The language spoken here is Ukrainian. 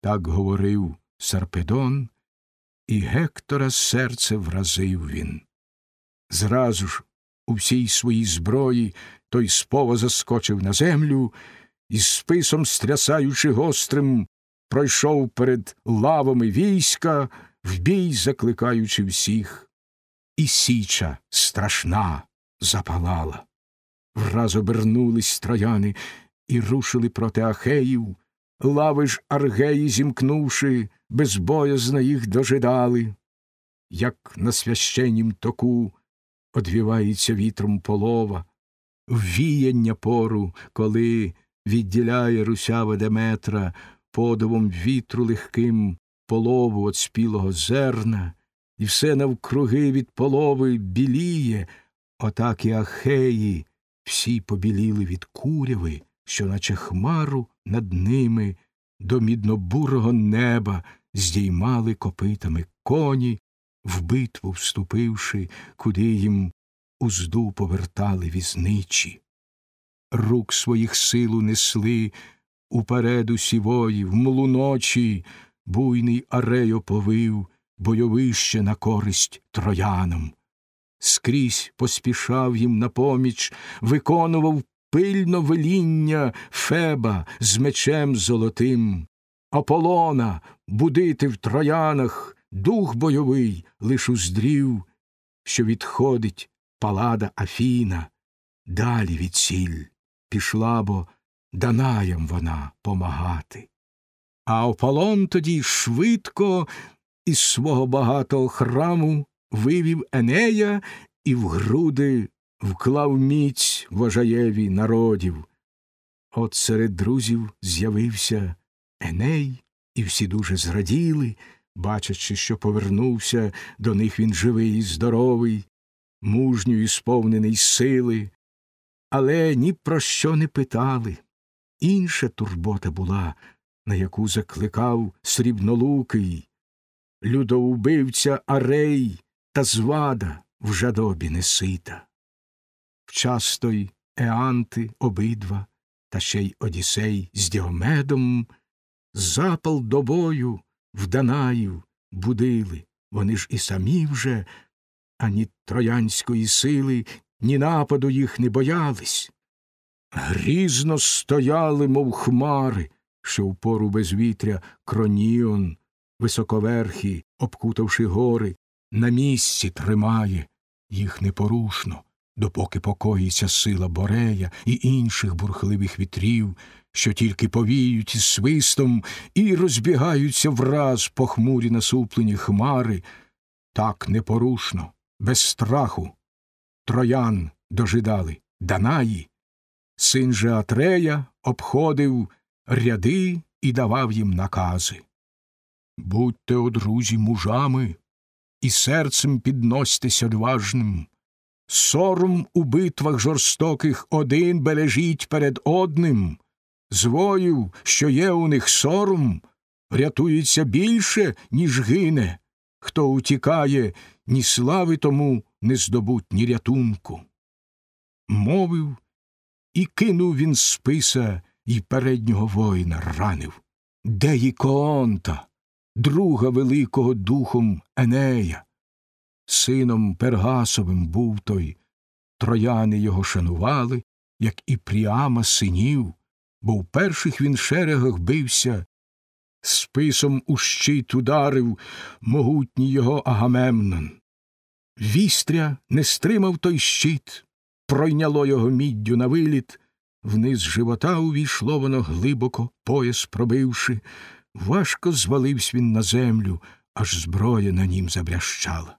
Так говорив Сарпедон, і Гектора серце вразив він. Зразу ж у всій своїй зброї той спово заскочив на землю і списом стрясаючи гострим, пройшов перед лавами війська, в бій закликаючи всіх. І січа страшна запалала. Враз обернулись трояни і рушили проти Ахеїв, лави ж аргеї, зімкнувши, безбоязно їх дожидали, як на священнім току одвівається вітром полова, ввіяння пору, коли відділяє русява Деметра подовом вітру легким полову от спілого зерна, і все навкруги від полови біліє, отак і ахеї всі побіліли від куряви, що, наче хмару над ними до міднобурого неба здіймали копитами коні, в битву вступивши, куди їм узду повертали візничі. Рук своїх силу несли уперед усі вої, в млу ночі буйний Арею повив бойовище на користь троянам. Скрізь поспішав їм на поміч, виконував пильно веління Феба з мечем золотим, Аполлона будити в троянах дух бойовий лиш уздрів, що відходить палада Афіна, далі від ціль пішла, бо Данаям вона помагати. А Аполлон тоді швидко із свого багатого храму вивів Енея і в груди вклав міць вожаєві народів. От серед друзів з'явився Еней, і всі дуже зраділи, бачачи, що повернувся до них він живий і здоровий, мужньо і сповнений сили, але ні про що не питали. Інша турбота була, на яку закликав срібнолукий, людоубивця Арей та звада в жадобі несита. Вчасто й Еанти обидва, та ще й Одіссей з Діомедом запал до бою в Данаїв будили, вони ж і самі вже ані троянської сили, ні нападу їх не боялись. Грізно стояли, мов хмари, що в пору безвітря кроніон, високоверхі, обкутавши гори, на місці тримає їх непорушно, допоки покоїться сила Борея і інших бурхливих вітрів, що тільки повіють із свистом і розбігаються враз похмурі насуплені хмари, так непорушно, без страху. Троян дожидали Данаї, син же Атрея обходив ряди і давав їм накази. Будьте, о друзі, мужами, і серцем підносьтесь одважним. Сором у битвах жорстоких один бережіть перед одним. З що є у них сором, рятується більше, ніж гине. Хто утікає, ні слави тому не здобуть, ні рятунку. Мовив, і кинув він списа і переднього воїна ранив. Де й друга великого духом Енея. Сином Пергасовим був той, трояни його шанували, як і Пріама синів, бо в перших він шерегах бився, списом у щит ударив могутній його Агамемнон. Вістря не стримав той щит, пройняло його міддю на виліт, вниз живота увійшло воно глибоко, пояс пробивши, важко звалився він на землю, аж зброя на нім забрящала.